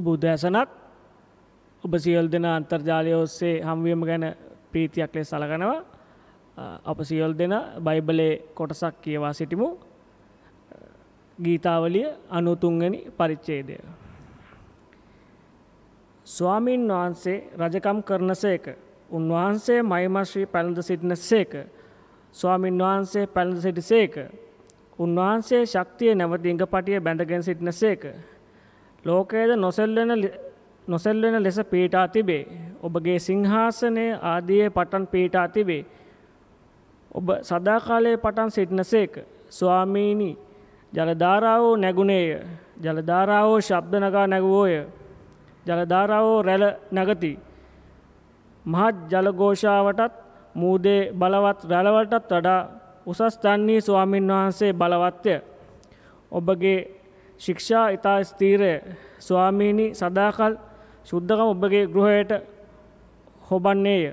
සුබුදෑසනක්. ඔබ සියල් දෙන අන්තර්ජාලය ඔස්සේ හම්වීම ගැන ප්‍රීතියක් ලෙ සලගනවා අප සියල් දෙන බයිබලේ කොටසක් කියවා සිටිමු. ගීතාවලිය අනුතුන්ගනි පරිච්චේදය. ස්වාමීන් වහන්සේ රජකම් කරන සේක. උන්වහන්සේ මයිමශ්‍රී පැළඳ සිටින සේක. ස්වාමීන් වහන්සේ පැළඳ සිටි සේක. උන්වහන්සේ ශක්තිය නැවති ඉඟ පටිය බැඳගෙන සිටින සේක. ලෝකයේද නොසෙල්වෙන නොසෙල්වෙන ලෙස පීටා තිබේ. ඔබගේ සිංහාසනය ආදියේ පටන් පීටා තිබේ. ඔබ සදාකාලයේ පටන් සිටින සේක. ස්වාමීණී ජලධාරාවෝ නැගුණේය. ජලධාරාවෝ ශබ්දනගා නැගවෝය. ජලධාරාවෝ රැල නැගති. මහත් ජලගෝෂාවටත් මූදේ බලවත් රැලවලටත් වඩා උසස් තන්නේ ස්වාමීන් වහන්සේ බලවත්ය. ඔබගේ ශික්ෂා ඉතා ස්තීරය ස්වාමීණි සදාකල් ශුද්ධකම ඔබගේ ගෘහයට හොබන්නේය.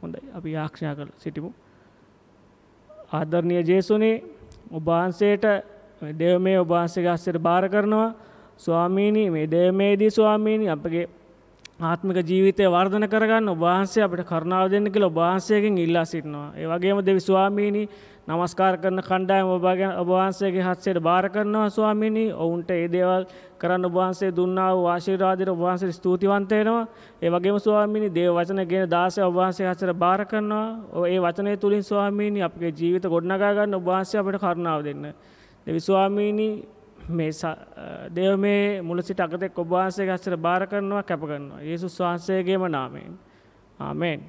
හොඳ අපි ආක්ෂා කළ සිටිමු. ආදරණය ජේසුනේ ඔබහන්සේට දෙව මේ ඔබහන්සේ ගස්සට භාර කරනවා. ස්වාමීණී මේ දේමේදී ස්වාමීණි අපගේ ආත්මික ජීවිතය වර්ධන කරගන්න ඔබහන්සේ අපට කරනාව දෙන්න කියල ඔබහන්සයකින් ඉල්ලා සිටිනවා. ඒ වගේම දෙවි ස්වාමීණී නමස්කාර කරන කණ්ඩායම ඔබගෙන ඔබහන්සේගේ හත්සයට භාර කරනවා ස්වාමිනී ඔවුන්ට ඒ දේවල් කරන්න ඔබහන්සේ දුන්නාව වාශීරාදිර ඔබහන්සේ ස්තුතිවන්තයනවා ඒ වගේම ස්වාමිනි දේ වචන ගෙන දාසය ඔබහන්සේ හසර භාර කරනවා ඒ වචනය තුළින් ස්වාමීනි අපගේ ජීවිත ගොඩනගාගන්න ඔබහන්සේ අපට කරනාව දෙන්න. දෙවි ස්වාමීනී මේ දෙව මේ මුල සිට අගතෙක් ඔබහන්සේ ගස්සර භාර කරනවා කැප කරනවා. ඒසුස් වහන්සේගේම නාමයෙන්. ආමෙන්.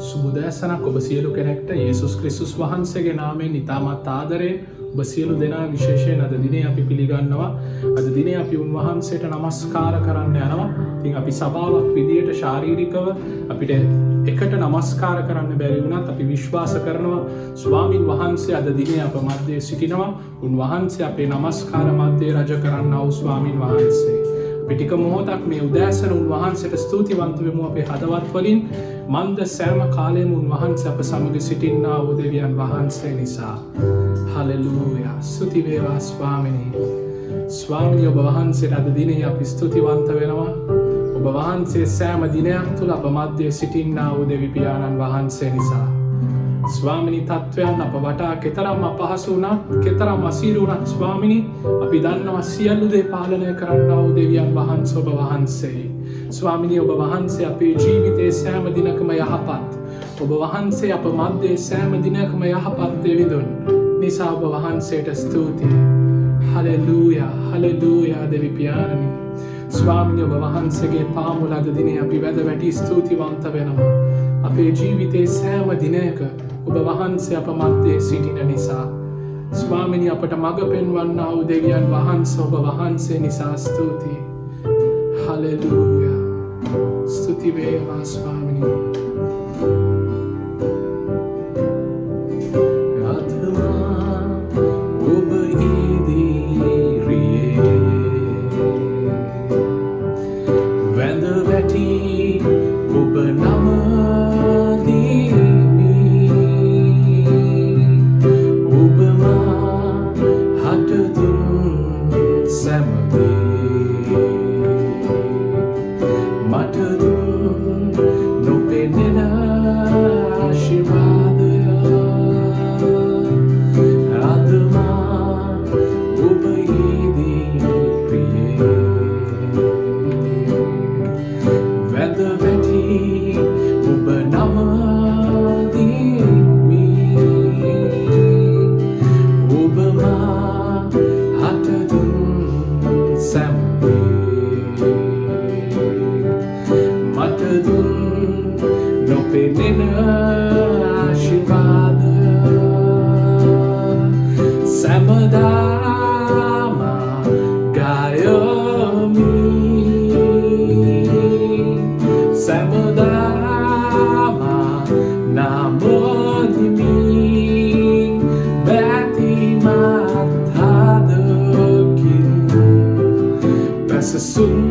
සුබදෑසනක් ඔබ සියලු කෙනෙක්ට ඒසුස් ක්‍රිස්තුස් වහන්සේගේ නාමෙන් ඉතාමත් ආදරයෙන් ඔබ සියලු දෙනා විශේෂයෙන් අද දිනේ අපි පිළිගන්නවා. අද දිනේ අපි උන්වහන්සේට නමස්කාර කරන්න යනවා. තින් අපි සභාවක් විදියට ශාරීරිකව අපිට එකට නමස්කාර කරන්න බැරිවුණත් අපි විශ්වාස කරනවා ස්වාමින් වහන්සේ අද දිනේ අප මධ්‍යය සිටිනවා. උන්වහන්සේ අපේ නමස්කාර මධ්‍යය රජ කරන්න අවු ස්වාමින් වහන්සේ. පිටික මොහොතක් මේ උදෑසන උන්වහන්සට ස්තුතිවන්තවමු අපේ හදවත් වලින් මන්ද සෑම කාලයම උන්වහන්ස අප සමඟ සිටින්නා උදවියන් වහන්සේ නිසා. හලලූය ස්තුතිවේවා ස්වාමිනී. ස්වාමිනි ඔබ වහන්සේ අද දිනේ අපි ස්තුතිවන්ත වෙනවා. ඔබ වහන්සේ සෑම දිනයක් තුළ අප මධ්‍යය සිටින්නා උදවිපාණන් වහන්සේ නිසා. ස්වාමිනි තත්ත්වයන් අප වටා කෙතරම් අපහසු වනත් කෙතරම් අසීරුවනත් ස්වාමිනි අපි දන්නවා සියල්ලු දේ පාලනය කරන්නාව දෙවියන් වහන්ස ඔබ වහන්සේ. ස්වාමිනි ඔබ වහන්සේ අපේ ජීවිතේ සෑම දිනකම යහපත්. ඔබ වහන්සේ අප මධ්‍යයේ සෑම දිනකම යහපත්තේ විදුන් නිසා ඔබ වහන්සේට ස්තුතියි. හලලූය හලදූයා දෙවිපාරණි. ස්වාමිනි ඔබ වහන්සේගේ පාමුලද දිනේ අපි වැද වැටි ස්තුතිවන්ත වෙනවා. අපේ ජීවිතේ සෑම දිනයක ඔබ වහන්සේ අප මත්තේ සිටින නිසා. ස්වාමිනි අපට මඟ පෙන්වන්න අවු දෙවියන් වහන්ස ඔබ වහන්සේ නිසා ස්තුතියි. හලලූය ස්තුතිවේවා ස්වාමිනී. assunto.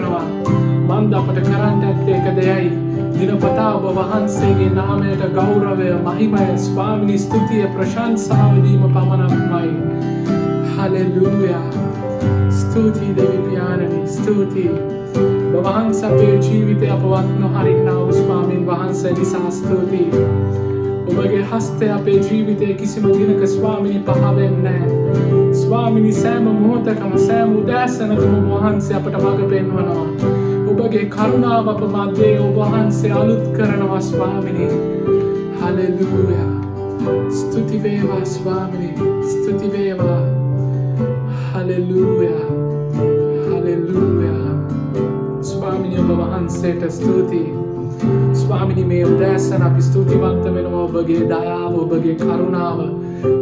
කරනවා. මන්ද අපට කරන්න ඇත්තේ එක දෙයයි. දිනපතා ඔබ වහන්සේගේ නාමයට ගෞරවය මහිමය ස්වාමිනි ස්තුතිය ප්‍රශංසාවදීම පමණක්මයි. හලෙලූයා. ස්තුතියි දෙවිපාණනි ස්තුතියි. බවහන්ස අපේ ජීවිතය අපවත් නොහරින්නාව ස්වාමීන් වහන්සේ නිසා ස්තුතියි. ඔබගේ හස්තය අපේ ජීවිතය කිසිම දිනක ස්වාමිනි පහවෙන්නෑ ස්වාමිනි සෑම මෝතකම සෑම උදෑසනකම වහන්සේ අපට මඟ පෙන්වනවා. ඔබගේ කරුණාව අප මධ්‍යයේ ඔබහන්සේ අලුත් කරනවා ස්වාමිනි. හලෙලූයා. ස්තුතිවේවා ස්වාමිනි. ස්තුතිවේවා හලෙලූයා. හලෙලූයා. ස්වාමිනි ඔබ වහන්සේට ස්තුතියි. ස්වාමිනි මේ උදෑසන අපි ස්තුතිවන්ත වෙනවා ඔබගේ දයාව ඔබගේ කරුණාව.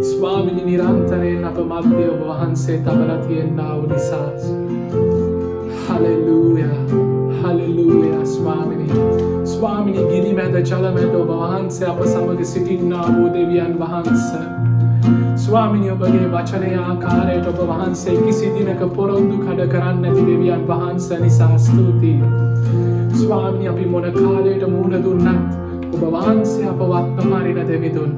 ස්වාමිනි නිරන්තරයෙන් අප මධ්‍ය ඔබ වහන්සේ තබල තියෙන්නාව නිසා. හලෙලූයා හලෙලූයා ස්වාමිනි. ස්වාමිනි ගිනි මැද ජලමැද ඔබ වහන්සේ අප සමග සිටින්නා වූ දෙවියන් වහන්ස. ස්වාමිනි ඔබගේ වචනය ආකාරයට ඔබ වහන්සේ කිසි දිනක පොරොන්දු කඩ කරන්න ඇති දෙවියන් වහන්ස නිසා ස්තුතියි. ස්වාමිනි අපි මොන කාලයට මූුණ දුන්නත් ඔබ වහන්සේ අප වත්නමාරින දෙවිදුන්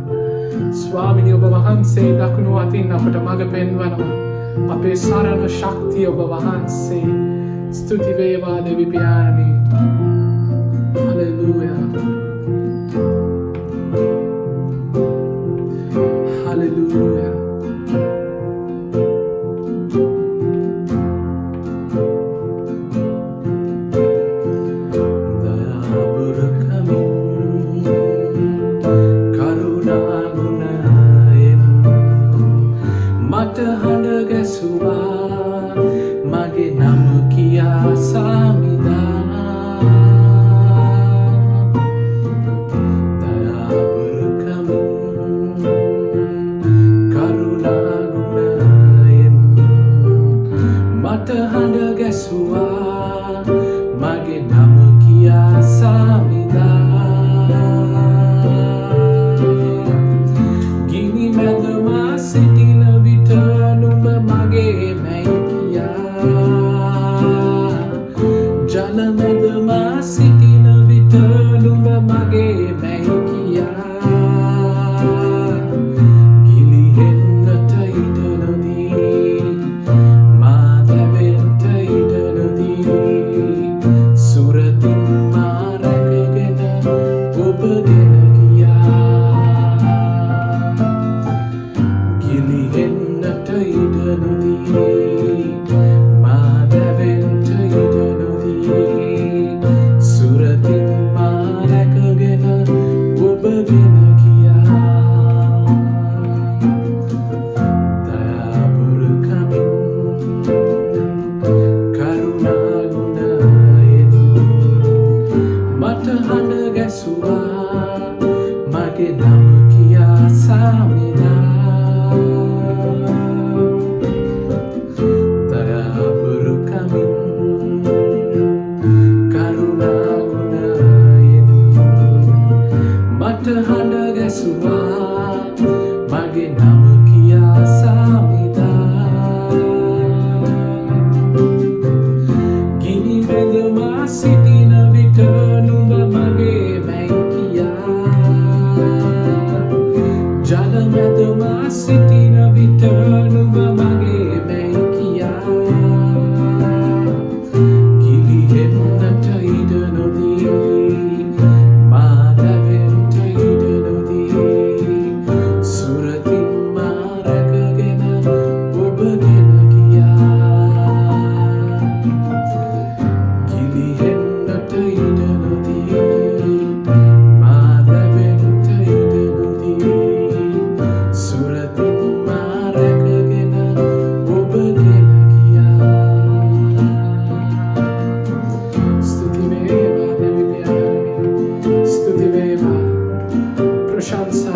ස්වාමිනි ඔබ වහන්සේ දකුණු අතින් අපට මඟ පෙන්වනවා. අපේ සරණ ශක්තිය ඔබ වහන්සේ. ස්තුතිවේවා දෙවිපාණී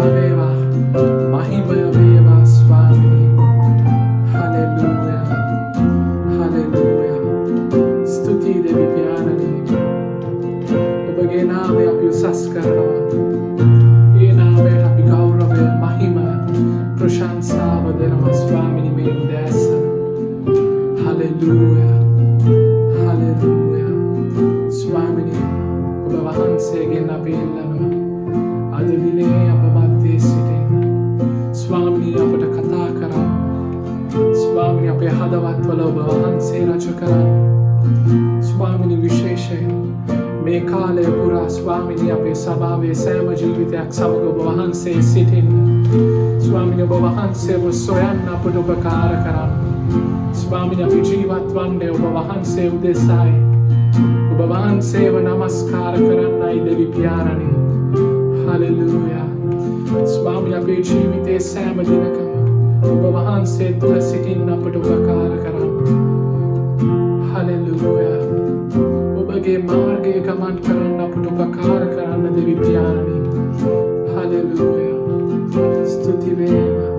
Mahimaya Mahimaya සේන චකරන් ස්වාමිනි විශේෂයෙන් මේ කාලය පුරා ස්වාමිනි අපේ සභාවේ සෑම ජීවිතයක් සමඟ ඔබ වහන්සේ සිටින්. ස්වාමින ඔබ වහන්සේව සොයන්න අපට උපකාර කරන්න. ස්වාමින අපි ජීවත් වන්නේ ඔබ වහන්සේ උදෙසායි. ඔබ වහන්සේව නමස්කාර කරන්නයි දෙවි පියාරණි හලෙලූයා. ස්වාමින අපේ ජීවිතේ සෑම දිනකම ඔබ වහන්සේ තුළ සිටින් අපට උපකාර ඔබගේ මාර්ගය ගමන් කරන්න අපට උපකාර කරන්න දෙවිපාණනි හලලුවය ස්තුතිවේවා.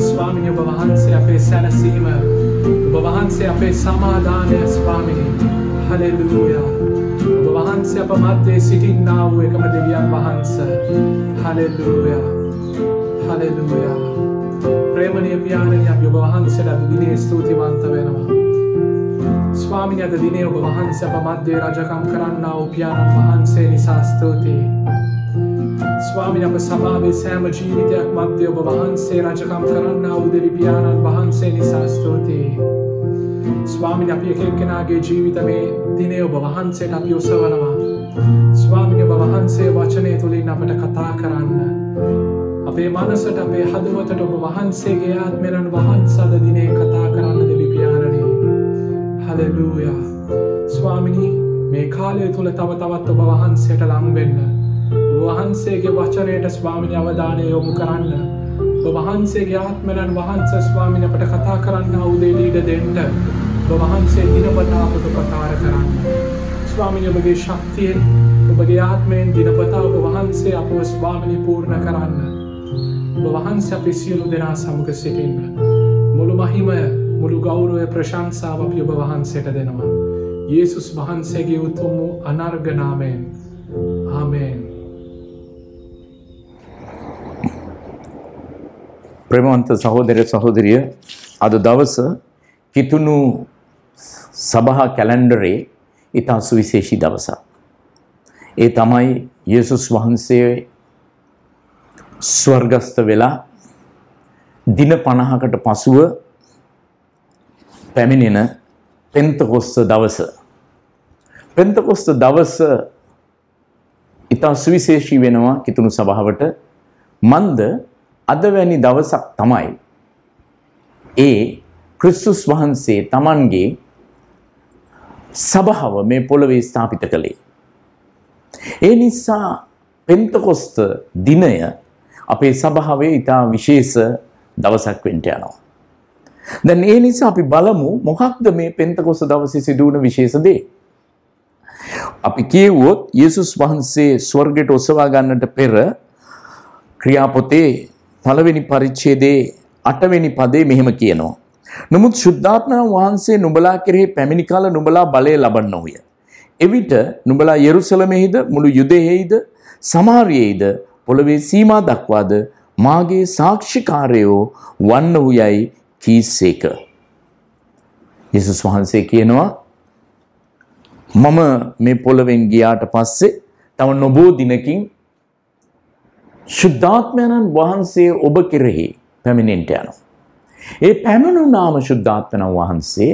ස්වාමිනි ඔබ වහන්සේ අපේ සැනසීම ඔබ වහන්සේ අපේ සමාධානය ස්වාමිනි හලෙලූය ඔබ වහන්සේ අප මත්තේ සිටින්නාව එකම දෙවියන් වහන්ස හලෙලූය හලෙලූයා ප්‍රේමණය පියාණනි අපි ඔබ වහන්සේට අද දිනේ ස්තුතිවන්ත වෙනවා ස්වාමිනි අද දිනේ ඔබ වහන්සේ අප මධ්‍යයේ රජකම් කරන්නා වූ පියාණන් වහන්සේ නිසා ස්තුතියි ස්වාමින අප සභාවේ සෑම ජීවිතයක් මධ්‍ය ඔබ වහන්සේ රජකම් කරන්න උදෙවි පියාණන් වහන්සේ නිසා ස්තුතියි. ස්වාමින අපි එක එක්කෙනගේ ජීවිත මේ දිනේ ඔබ වහන්සේට අපි ඔසවනවා. ස්වාමින ඔබ වහන්සේ වචනය තුළින් අපට කතා කරන්න. අපේ මනසට අපේ හදවතට ඔබ වහන්සේගේ ආත්මරන් වහන්සද දිනේ කතා කරන්න දෙවි පියාණනේ. හලලූයා. ස්වාමිනි මේ කාලය තුළ තව තවත් ඔබ වහන්සේට ලංවෙන්න. වහන්සේගේ වචනයට ස්වාමිනි අවධානය යොමු කරන්න. වහන්සේගේ ආත්මනන් වහන්ස ස්වාමින අපට කතා කරන්න අවුදේලීට දෙන්ට වහන්සේ දිනපතාපට ප්‍රකාර කරන්න. ස්වාමිනි ඔබගේ ශක්තියෙන් ඔබගේ ආත්මයෙන් දිනපතා ඔබ වහන්සේ අප ස්වාමිනි පූර්ණ කරන්න. ඔබ වහන්ස අපි සියලු දෙනා සමග සිටින්න. මුළු මහිමය මුළු ගෞරුවය ප්‍රශංසාව අපි ඔබ වහන්සේට දෙනවා. යේසුස් වහන්සේගේ උතුම් වූ අනර්ගනාමයෙන් ආමේන්. ප්‍රමවන්ත සහෝදර සහෝදරිය අද දවස කිතුුණු සබහා කැලන්ඩරේ ඉතා සුවිශේෂී දවසක්. ඒ තමයි යේසුස් වහන්සේ ස්වර්ගස්ත වෙලා දින පණහකට පසුව පැමිණෙන පෙන්තකොස්ත දවස. පෙන්තකොස්ත දවස ඉතා සුවිශේෂී වෙනවා කිතුුණු සභාවට මන්ද අද වැනි දවසක් තමයි ඒ ක්‍රිස්තුස් වහන්සේ තමන්ගේ සභාව මේ පොළොවේ ස්ථාපිත කළේ. ඒ නිසා පෙන්තකොස්ත දිනය අපේ සභාවේ ඉතා විශේෂ දවසක් වෙන්ට යනවා. දැන් ඒ නිසා අපි බලමු මොකක්ද මේ පෙන්තකොස්ත දවසේ සිදුවන විශේෂදේ. අපි කියවුවොත් යේසුස් වහන්සේ ස්වර්ගයට ඔසවා ගන්නට පෙර ක්‍රියාපොතේ පළවෙනි පරිච්ඡේදයේ අටවෙනි පදේ මෙහෙම කියනවා. නමුත් ශුද්ධාත්මයන් වහන්සේ නුඹලා කෙරෙහි පැමිණි කල නුඹලා බලය ලබන්නෝය. එවිට නුඹලා යෙරුසලමෙහිද මුළු යුදෙහිද සමාරියේද පොළවේ සීමා දක්වාද මාගේ සාක්ෂිකාරයෝ වන්නහු යයි කීසේක. යේසුස් වහන්සේ කියනවා මම මේ පොළවෙන් ගියාට පස්සේ තව නොබෝ දිනකින් ශුද්ධාත්මයණන් වහන්සේ ඔබ කෙරෙහි පැමිණෙන්ට යනවා. ඒ පැමිණුනාම ශුද්ධාත්මයණන් වහන්සේ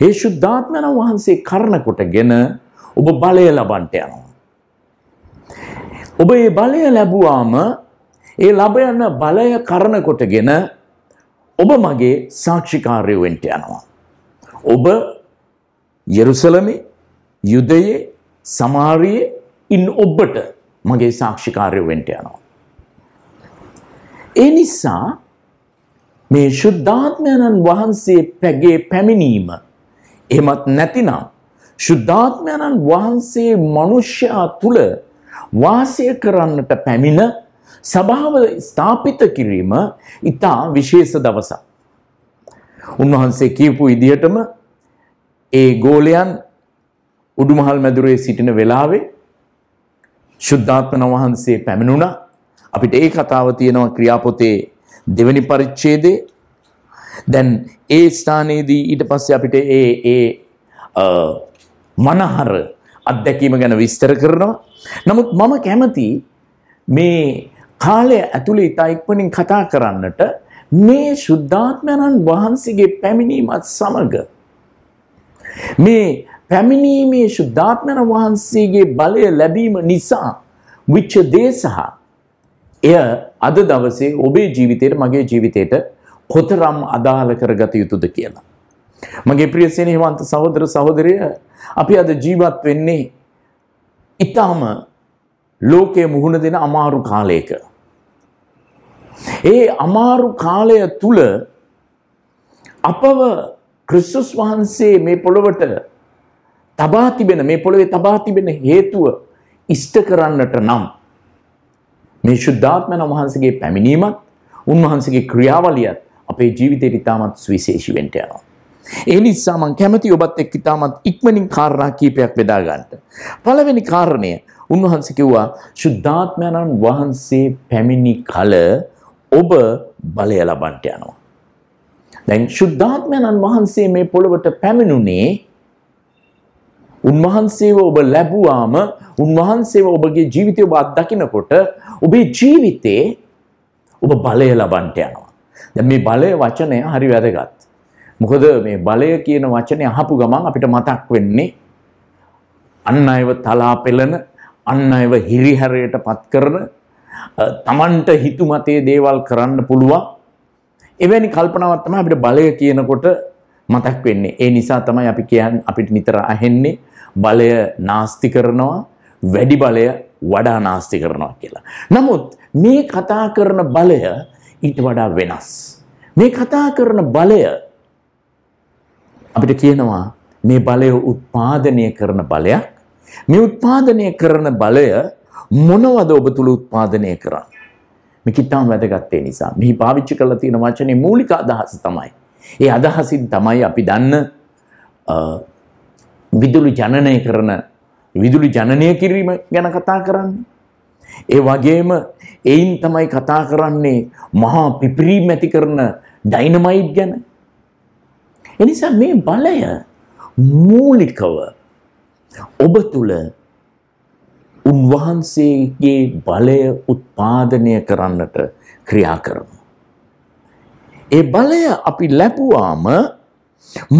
ඒ ශුද්ධාත්මයණන් වහන්සේ කරන කොටගෙන ඔබ බලය ලබන්ට යනවා. ඔබ ඒ බලය ලැබුවාම ඒ ලබයන්න බලය කරන කොටගෙන ඔබ මගේ සාක්ෂිකාරයවෙන්ට යනවා. ඔබ යෙරුසලමේ යුදයේ සමාරියේ ඉන් ඔබට මගේ සාක්ෂිකාරය වෙන්ට යනවා. ඒ නිසා මේ ශුද්ධාත්මයණන් වහන්සේ පැගේ පැමිණීම එහෙමත් නැතිනම් ශුද්ධාත්මයණන් වහන්සේ මනුෂ්‍යයා තුළ වාසය කරන්නට පැමිණ සභාව ස්ථාපිත කිරීම ඉතා විශේෂ දවසක්. උන්වහන්සේ කියපු ඉදිහටම ඒ ගෝලයන් උඩුමහල් මැදුරේ සිටින වෙලාවේ ශුද්ධාත්මන වහන්සේ පැමිණුණා අපිට ඒ කතාව තියෙනවා ක්‍රියාපොතේ දෙවැනි පරිච්ඡේදයේ දැන් ඒ ස්ථානයේදී ඊට පස්සේ අපිට ඒ ඒ මනහර අත්දැකීම ගැන විස්තර කරනවා. නමුත් මම කැමති මේ කාලය ඇතුළේ ඉතා ඉක්මනින් කතා කරන්නට මේ ශුද්ධාත්මයණන් වහන්සේගේ පැමිණීමත් සමග මේ පැමිණීමේ ශුද්ධාත්මයන් වහන්සේගේ බලය ලැබීම නිසා විච්ච දේ සහ එය අද දවසේ ඔබේ ජීවිතයට මගේ ජීවිතයට කොතරම් අදාළ කරගත යුතුද කියලා. මගේ ප්‍රිය සෙනෙහවන්ත සහෝදර සහෝදරය අපි අද ජීවත් වෙන්නේ ඉතාම ලෝකයේ මුහුණ දෙන අමාරු කාලයක. ඒ අමාරු කාලය තුල අපව ක්‍රිස්තුස් වහන්සේ මේ පොළොවට තබා තිබෙන මේ පොළොවේ තබා තිබෙන හේතුව ඉෂ්ට කරන්නට නම් මේ ශුද්ධාත්මන වහන්සගේ පැමිණීමත් උන්වහන්සගේ ක්‍රියාවලියත් අපේ ජීවිතයට ඉතාමත් සවිශේෂි වෙන්ට යනවා. ඒ නිසා මං කැමති ඔබත් එක්ක ඉතාමත් ඉක්මනින් කාරණා කීපයක් බෙදා ගන්නට. පළවෙනි කාරණය උන්වහන්සේ කිව්වා ශුද්ධාත්මයන්න් වහන්සේ පැමිණි කල ඔබ බලය ලබන්ට යනවා. දැන් ශුද්ධාත්මයන්න් වහන්සේ මේ පොළොවට පැමිණුනේ උන්වහන්සේව ඔබ ලැබුවාම උන්වහන්සේව ඔබගේ ජීවිතය ඔබ අත්දකිනකොට ඔබේ ජීවිතේ ඔබ බලය ලබන්ට යනවා. දැන් මේ බලය වචනය හරි වැදගත්. මොකද මේ බලය කියන වචනේ අහපු ගමන් අපිට මතක් වෙන්නේ අන් අයව තලා පෙළන අන් අයව හිරිහැරයට පත් කරන තමන්ට හිතුමතේ දේවල් කරන්න පුළුවන් එවැනි කල්පනාවක් තමයි අපිට බලය කියනකොට මතක් වෙන්නේ. ඒ නිසා තමයි අපි කියන්නේ අපිට නිතර අහෙන්නේ බලය නාස්ති කරනවා වැඩි බලය වඩා නාස්ති කරනවා කියලා. නමුත් මේ කතා කරන බලය ඊට වඩා වෙනස්. මේ කතා කරන බලය අපිට කියනවා මේ බලය උත්පාදනය කරන බලයක්. මේ උත්පාදනය කරන බලය මොනවද ඔබ තුළ උත්පාදනය කරන්න. මේක ඉතාම වැදගත් ඒ නිසා. මෙහි පාවිච්චි කරලා තියෙන වචනේ මූලික අදහස තමයි. ඒ අදහසින් තමයි අපි දන්න විදුලි ජනනය කරන විදුලි ජනනය කිරීම ගැන කතා කරන්නේ. ඒ වගේම එයින් තමයි කතා කරන්නේ මහා පිපිරීම් ඇති කරන ඩයිනමයිට් ගැන. එනිසා මේ බලය මූලිකව ඔබ තුළ උන්වහන්සේගේ බලය උත්පාදනය කරන්නට ක්‍රියා කරමු. ඒ බලය අපි ලැබුවාම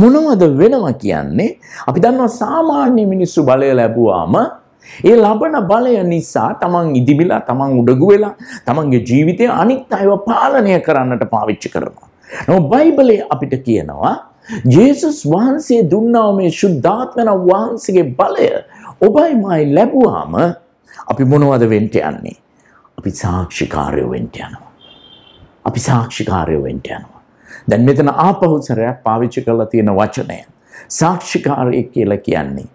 මොනවද වෙනවා කියන්නේ අපි දන්නවා සාමාන්‍ය මිනිස්සු බලය ලැබුවාම ඒ ලබන බලය නිසා තමන් ඉදිමිලා තමන් උඩගු වෙලා තමන්ගේ ජීවිතය අනිත් අයව පාලනය කරන්නට පාවිච්චි කරනවා. නමුත් බයිබලයේ අපිට කියනවා ජේසුස් වහන්සේ දුන්නා මේ ශුද්ධාත්මන වහන්සේගේ බලය ඔබයි මයි ලැබුවාම අපි මොනවද වෙන්න යන්නේ? අපි සාක්ෂිකාරයෝ වෙන්න යනවා. අපි සාක්ෂිකාරයෝ වෙන්න යනවා. දැන් මෙතන ආපහු සැරයක් පාවිච්චි කරලා තියෙන වචනය සාක්ෂිකාරයෙක් කියලා කියන්නේ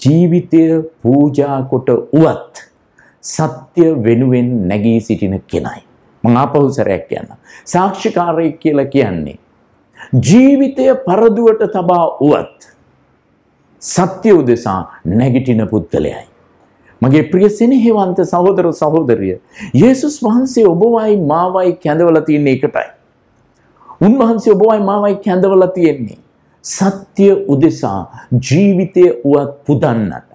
ජීවිතය පූජා කොට උවත් සත්‍ය වෙනුවෙන් නැගී සිටින කෙනයි. මං ආපහු සැරයක් කියන්න. සාක්ෂිකාරයෙක් කියලා කියන්නේ ජීවිතය පරදුවට තබා උවත් සත්‍ය උදෙසා නැගිටින පුද්ගලයයි. මගේ ප්‍රිය සෙනෙහවන්ත සහෝදර සහෝදරිය යේසුස් වහන්සේ ඔබවයි මාවයි කැඳවලා තියෙන්නේ එකටයි. උන්වහන්සේ ඔබවයි මාවයි කැඳවලා තියෙන්නේ සත්‍ය උදෙසා ජීවිතය උවත් පුදන්නට.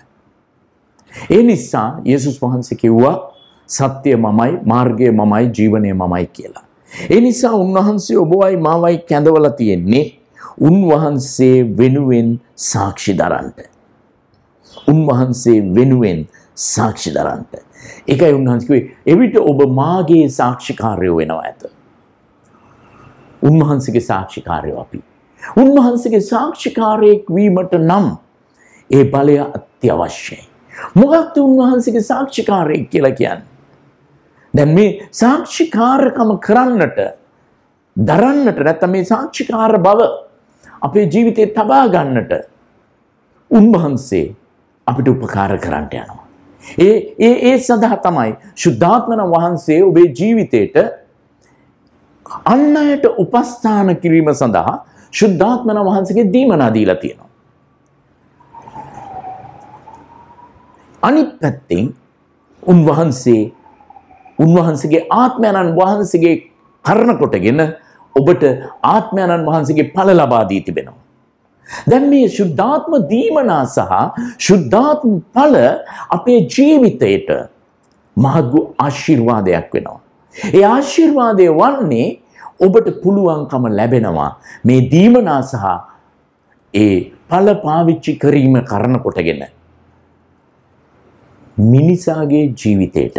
ඒ නිසා යේසුස් වහන්සේ කිව්වා සත්‍ය මමයි මාර්ගය මමයි ජීවනය මමයි කියලා. ඒ නිසා උන්වහන්සේ ඔබවයි මාවයි කැඳවලා තියෙන්නේ උන්වහන්සේ වෙනුවෙන් සාක්ෂි දරන්ට. උන්වහන්සේ වෙනුවෙන් සාක්ෂි දරන්ට. එකයි උන්වහන්සකිවේ එවිට ඔබ මාගේ සාක්ෂිකාරයෝ වෙනවා ඇත. උන්වහන්සගේ සාක්ෂිකාරයෝ අපි. උන්වහන්සගේ සාක්ෂිකාරයෙක් වීමට නම් ඒ බලය අත්‍යවශ්‍යයි. මොගක්ද උන්වහන්සගේ සාක්ෂිකාරයෙක් කියලා කියන්න. දැන් මේ සාක්ෂිකාරකම කරන්නට දරන්නට නැත්නම් මේ සාක්ෂිකාර බව අපේ ජීවිතේ තබා ගන්නට උන්වහන්සේ අපිට උපකාර කරන්නට යනවා. ඒ ඒ ඒ සඳහා තමයි ශුද්ධාත්මන වහන්සේ ඔබේ ජීවිතයට අන්න අයට උපස්ථාන කිරීම සඳහා ශුද්ධාත්මන වහන්සේගේ දීමනා දීලා තියෙනවා. අනිත් පැත්තෙන් උන්වහන්සේ උන්වහන්සේගේ ආත්මයන්න් වහන්සේගේ කරන කොටගෙන ඔබට ආත්මයන්න් වහන්සේගේ ඵල ලබා දී තිබෙනවා. දැන් මේ ශුද්ධාත්ම දීමනා සහ ශුද්ධාත්ම ඵල අපේ ජීවිතයට මහත්ගු ආශිර්වාදයක් වෙනවා. ඒ ආශිර්වාදය වන්නේ ඔබට පුළුවන්කම ලැබෙනවා මේ දීමනා සහ ඒ ඵල පාවිච්චි කිරීම කරන කොටගෙන මිනිසාගේ ජීවිතයට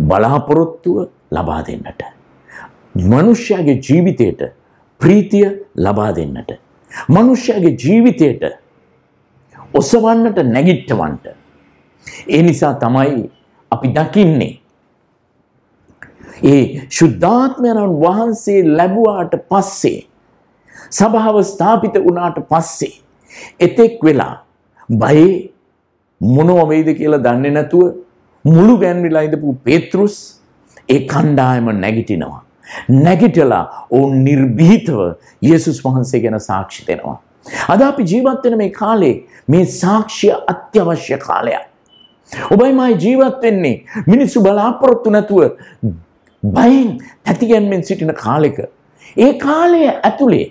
බලාපොරොත්තුව ලබා දෙන්නට. මනුෂ්‍යයාගේ ජීවිතයට ප්‍රීතිය ලබා දෙන්නට. මනුෂ්‍යයාගේ ජීවිතයට ඔසවන්නට නැගිට්ටවන්ට. ඒ නිසා තමයි අපි දකින්නේ. ඒ ශුද්ධාත්මයණන් වහන්සේ ලැබුවාට පස්සේ සභාව ස්ථාපිත වුණාට පස්සේ එතෙක් වෙලා බයේ මොනවවෙයිද කියලා දන්නේ නැතුව මුළු ගැන්විලා ඉඳපු පේතෘස් ඒ කණ්ඩායම නැගිටිනවා. නැගිටලා ඔවුන් නිර්භීතව යේසුස් වහන්සේ ගැන සාක්ෂි දෙනවා. අද අපි ජීවත් වෙන මේ කාලේ මේ සාක්ෂිය අත්‍යවශ්‍ය කාලයක්. ඔබයි මයි ජීවත් වෙන්නේ මිනිස්සු බලාපොරොත්තු නැතුව බයෙන් තැතිගැන්මෙන් සිටින කාලෙක. ඒ කාලය ඇතුලේ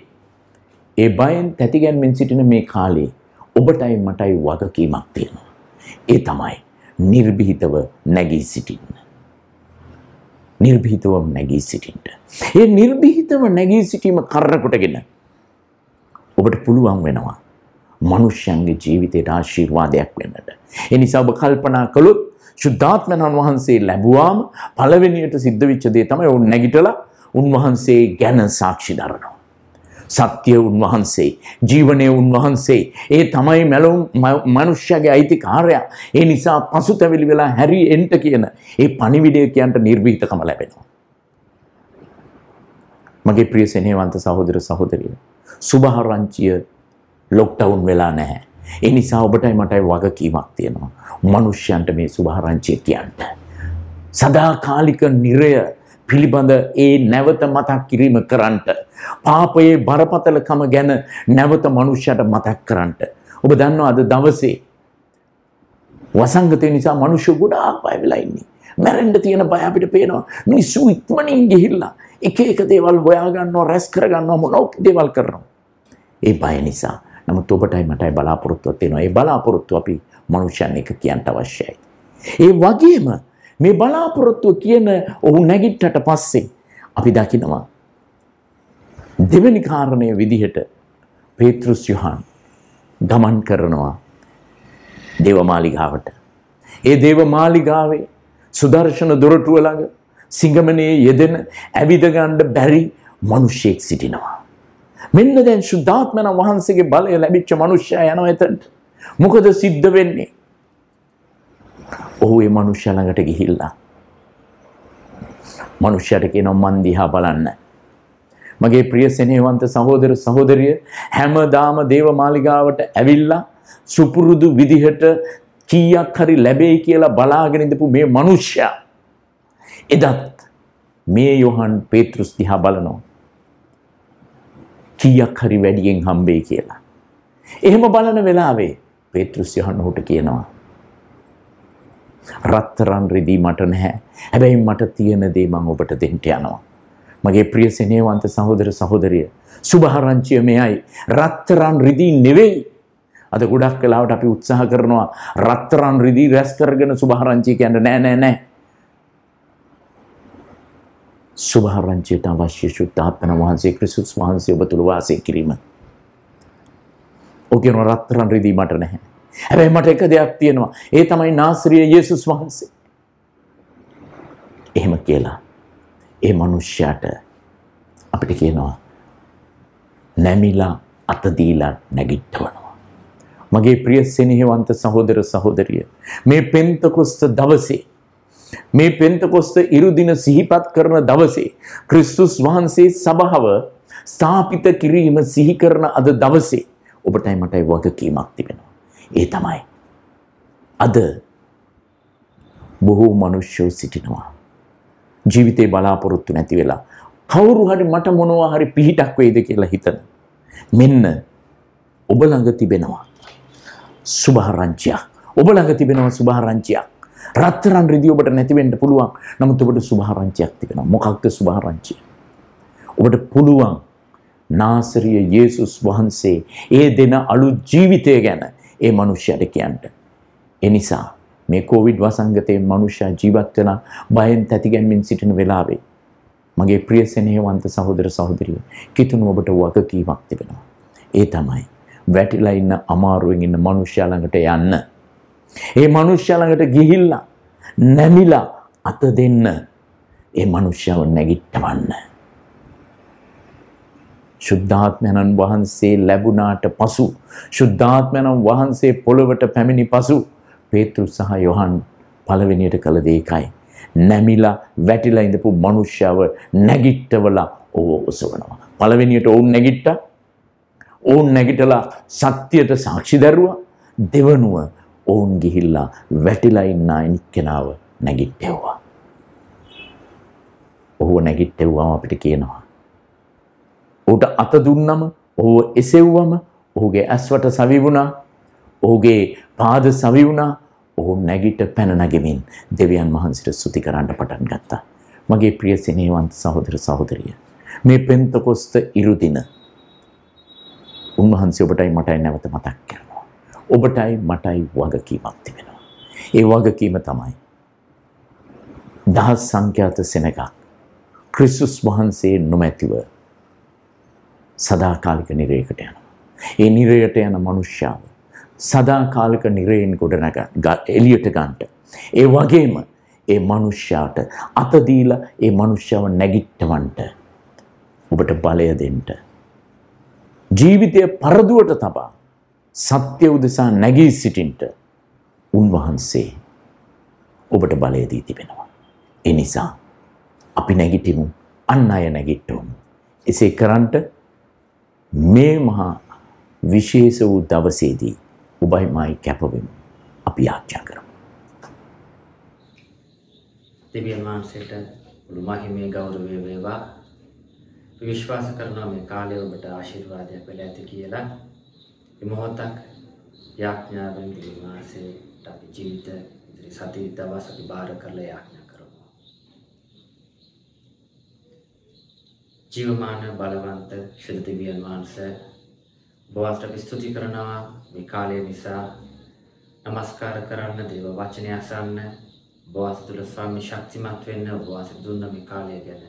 ඒ බයෙන් තැතිගැන්මෙන් සිටින මේ කාලේ ඔබටයි මටයි වගකීමක් තියෙනවා. ඒ තමයි නිර්භීතව නැගී සිටින්න. නිර්භීතව නැගී සිටින්ට. ඒ නිර්භීතව නැගී සිටීම කරරකොටගෙන ඔබට පුළුවන් වෙනවා. මනුෂ්‍යන්ගේ ජීවිතයට ආශීර්වාදයක් වෙන්නට. එනිසා ඔබ කල්පනා කළොත් ශුද්ධාත්මනන් වහන්සේ ලැබුවාම පළවෙනියට සිද්ධ විච්ච දේ තමයි ඔවුන් නැගිටලා උන්වහන්සේ ගැන සාක්ෂි දරනවා. සත්‍ය උන්වහන්සේ ජීවනය උන්වහන්සේ ඒ තමයි මැලවුම් මනුෂ්‍යගේ අයිතිකාරයා ඒ නිසා පසුතැවිලි වෙලා හැරි එන්ට කියන ඒ පනිවිඩය කියන්ට නිර්භීතකම ලැබෙනවා. මගේ ප්‍රිය සෙනේවන්ත සහෝදර සහෝදරිය සුභහරංචිය ලොක්ටවුන් වෙලා නැහැ. ඒ නිසා ඔබටයි මටයි වගකීමක් තියෙනවා. මනුෂ්‍යයන්ට මේ සුභාරංචිය කියන්න. සදාකාලික නිරය පිළිබඳ ඒ නැවත මතක් කිරීම කරන්නට. පාපයේ බරපතලකම ගැන නැවත මනුෂ්‍යයට මතක් කරන්නට. ඔබ දන්නවා අද දවසේ වසංගතය නිසා මනුෂ්‍ය ගොඩාක් බය වෙලා ඉන්නේ. මැරෙන්න තියෙන බය අපිට පේනවා. මිනිස්සු ඉක්මනින් ගිහිල්ලා එක එක දේවල් හොයාගන්නවා, රැස් කරගන්නවා, මොනවා දේවල් කරනවා. ඒ බය නිසා. නමුත් ඔබටයි මටයි බලාපොරොත්තුවක් තියෙනවා. ඒ බලාපොරොත්තු අපි මනුෂ්‍යයන් එක කියන්න අවශ්‍යයි. ඒ වගේම මේ බලාපොරොත්තුව කියන ඔහු නැගිට්ටට පස්සේ අපි දකිනවා දෙවැනි කාරණය විදිහට පේතෘස් යොහන් ගමන් කරනවා දේවමාලිගාවට. ඒ දේවමාලිගාවේ සුදර්ශන දොරටුව ළඟ සිංගමනයේ යෙදෙන ඇවිදගණ්ඩ බැරි මනුෂ්‍යයෙක් සිටිනවා. මෙන්න දැන් ශුද්ධාත්මන වහන්සේගේ බලය ලැබිච්ච මනුෂ්‍යයා යනවා එතනට. මොකද සිද්ධ වෙන්නේ? ඔහු ඒ මනුෂ්‍ය ළඟට ගිහිල්ලා මනුෂ්‍යයට කියනවා මන් දිහා බලන්න. මගේ ප්‍රිය සෙනෙහවන්ත සහෝදර සහෝදරිය හැමදාම දේව මාලිගාවට ඇවිල්ලා සුපුරුදු විදිහට කීයක් හරි ලැබෙයි කියලා බලාගෙන ඉඳපු මේ මනුෂ්‍යයා එදත් මේ යොහන් පේතෘස් දිහා බලනවා. කීයක් හරි වැඩියෙන් හම්බේ කියලා. එහෙම බලන වෙලාවේ පේතෘස් යොහන් ඔහුට කියනවා. රත්තරන් රිදී මට නැහැ. හැබැයි මට තියෙන දේ මම ඔබට දෙන්න යනවා. මගේ ප්‍රිය සෙනෙහවන්ත සහෝදර සහෝදරිය සුභාරංචිය මෙයයි රත්තරන් රිදී නෙවෙයි. අද ගොඩක් වෙලාවට අපි උත්සාහ කරනවා රත්තරන් රිදී රැස් කරගෙන සුභාරංචිය කියන්න නෑ නෑ නෑ. සුභාරංචියට අවශ්‍ය ශුද්ධාත්මන වහන්සේ ක්‍රිස්තුස් වහන්සේ ඔබ තුළ වාසය කිරීම. ඔහු කියනවා රත්තරන් රිදී මට නැහැ. හැබැයි මට එක දෙයක් තියෙනවා. ඒ තමයි නාසරිය යේසුස් වහන්සේ. එහෙම කියලා ඒ මනුෂ්‍යයාට අපිට කියනවා නැමිලා අත දීලා නැගිට්ටවනවා. මගේ ප්‍රිය සෙනෙහවන්ත සහෝදර සහෝදරිය මේ පෙන්තකොස්ත දවසේ මේ පෙන්තකොස්ත ඉරුදින සිහිපත් කරන දවසේ ක්‍රිස්තුස් වහන්සේ සභාව ස්ථාපිත කිරීම සිහි කරන අද දවසේ ඔබටයි මටයි වගකීමක් තිබෙනවා. ඒ තමයි. අද බොහෝ මනුෂ්‍යෝ සිටිනවා. ජීවිතේ බලාපොරොත්තු නැති වෙලා කවුරු හරි මට මොනවා හරි පිහිටක් වෙයිද කියලා හිතන. මෙන්න ඔබ ළඟ තිබෙනවා. සුභාරංචියක්. ඔබ ළඟ තිබෙනවා සුභාරංචියක්. රත්තරන් රිදී ඔබට නැති වෙන්න පුළුවන්. නමුත් ඔබට සුභාරංචියක් තිබෙනවා. මොකක්ද සුභාරංචිය? ඔබට පුළුවන් නාසරිය යේසුස් වහන්සේ ඒ දෙන අලුත් ජීවිතය ගැන ඒ මනුෂ්‍යයට කියන්න. ඒ නිසා මේ කෝවිඩ් වසංගතයෙන් මනුෂ්‍යයා ජීවත් වෙලා බයෙන් තැතිගැන්මින් සිටින වෙලාවේ මගේ ප්‍රිය සෙනෙහවන්ත සහෝදර සහෝදරියෝ කිතුණු ඔබට වගකීමක් තිබෙනවා. ඒ තමයි වැටිලා ඉන්න අමාරුවෙන් ඉන්න මනුෂ්‍යයා ළඟට යන්න. ඒ මනුෂ්‍යයා ළඟට ගිහිල්ලා නැමිලා අත දෙන්න. ඒ මනුෂ්‍යව නැගිට්ටවන්න. ශුද්ධාත්මයණන් වහන්සේ ලැබුණාට පසු ශුද්ධාත්මයණන් වහන්සේ පොළොවට පැමිණි පසු පේතෘස් සහ යොහන් පළවෙනියට කළ දේ එකයි. නැමිලා වැටිලා ඉඳපු මනුෂ්‍යව නැගිට්ටවලා ඔහුව ඔසවනවා. පළවෙනියට ඔවුන් නැගිට්ටා. ඔවුන් නැගිටලා සත්‍යයට සාක්ෂි දැරුවා. දෙවනුව ඔවුන් ගිහිල්ලා වැටිලා ඉන්න අනිත් කෙනාව නැගිට්ටෙව්වා. ඔහුව නැගිට්ටෙව්වාම අපිට කියනවා. ඌට අත දුන්නම ඔහුව එසෙව්වම ඔහුගේ ඇස්වට සවිවුණා ඔහුගේ පාද සවිවුණා ඔහු නැගිට පැනනගෙමින් දෙවියන් වහන්සිට ස්තුති කරන්න පටන් ගත්තා. මගේ ප්‍රිය සිනේවන්ත සහෝදර සහෝදරිය. මේ පෙන්තකොස්ත ඉරුදින උන්වහන්සේ ඔබටයි මටයි නැවත මතක් කරනවා. ඔබටයි මටයි වගකීමක් තිබෙනවා. ඒ වගකීම තමයි. දහස් සංඛ්‍යාත සෙනගක් ක්‍රිස්තුස් වහන්සේ නොමැතිව සදාකාලික නිරේකට යනවා. ඒ නිරයට යන මනුෂ්‍යාව සදාකාලික නිරයෙන් ගොඩනග එලියට ගන්ට. ඒ වගේම ඒ මනුෂ්‍යාට අතදීල ඒ මනුෂ්‍යාව නැගිට්ටවන්ට ඔබට බලය දෙන්ට. ජීවිතය පරදුවට තබා සත්‍ය උදෙසා නැගී සිටින්ට උන්වහන්සේ ඔබට බලයදී තිබෙනවා. එනිසා අපි නැගිටිමු අන්න අය නැගිට්ටවමු. එසේ කරන්ට මේ මහා විශේෂ වූ දවසේදී ඔබයි මයි කැපවෙමු අපි ආච්චා කරමු. දෙවියන් වහන්සේට මුළු මහිමේ ගෞරවය වේවා. අපි විශ්වාස කරනවා මේ කාලය ඔබට ආශිර්වාදයක් වෙලා ඇති කියලා. මේ මොහොතක් යාඥාවෙන් දෙවියන් වහන්සේට අපි ජීවිත ඉදිරි සති දවස් අපි බාර කරලා යාඥා කරමු. ජීවමාන බලවන්ත ශුද්ධ දෙවියන් වහන්සේ බොහොමත් අපි ස්තුති කරනවා මේ කාලය නිසා. නමස්කාර කරන්න දේව වචනය අසන්න බොහොමත් තුල ස්වාමී ශක්තිමත් වෙන්න බොහොමත් දුන්න මේ කාලය ගැන.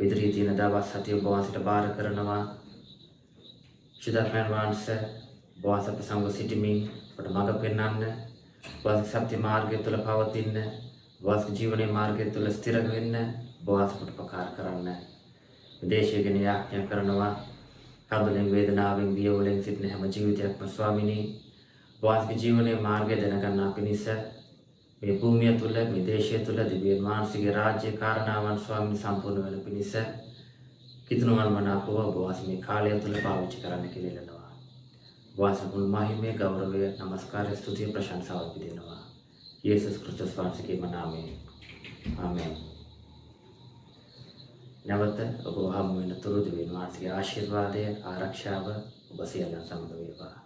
ඉදිරියේ තියෙන දවස් හතිය බොහොමත් බාර කරනවා. ශුද්ධත්මයන් වහන්සේ බොහොමත් අපි සංග සිටමින් අපට මඟ පෙන්වන්න බොහොමත් සත්‍ය මාර්ගය තුල පවතින්න බොහොමත් ජීවනයේ මාර්ගය තුල ස්ථිර වෙන්න බොහොමත් අපට උපකාර කරන්න. විදේශය ගැන යාඥා කරනවා. කඳුලෙන් වේදනාවෙන් බියවලෙන් සිටින හැම ජීවිතයක්ම ස්වාමිනී වාස්ක ජීවනයේ මාර්ගය දැනගන්නා පිණිස මේ භූමිය තුළ මේ දේශය තුළ දිව්‍යන් වහන්සේගේ රාජ්‍ය කාරණාවන් ස්වාමීන් සම්පූර්ණ වෙන පිණිස කිතුනුවන් මනාපව බවාස මේ කාලය තුළ පාවිච්චි කරන්න කෙලෙනවා. වාස මුල් මහිමේ ගෞරවය නමස්කාරය ස්තුතිය ප්‍රශංසාව අපි දෙනවා. යේසුස් ක්‍රිස්තුස් වහන්සේගේම නාමයෙන්. ආමෙන්. නැවත ඔබ හමු වෙන තුරු දෙවියන් වහන්සේගේ ආශිර්වාදය ආරක්ෂාව ඔබ සියල්ලන් සමග වේවා.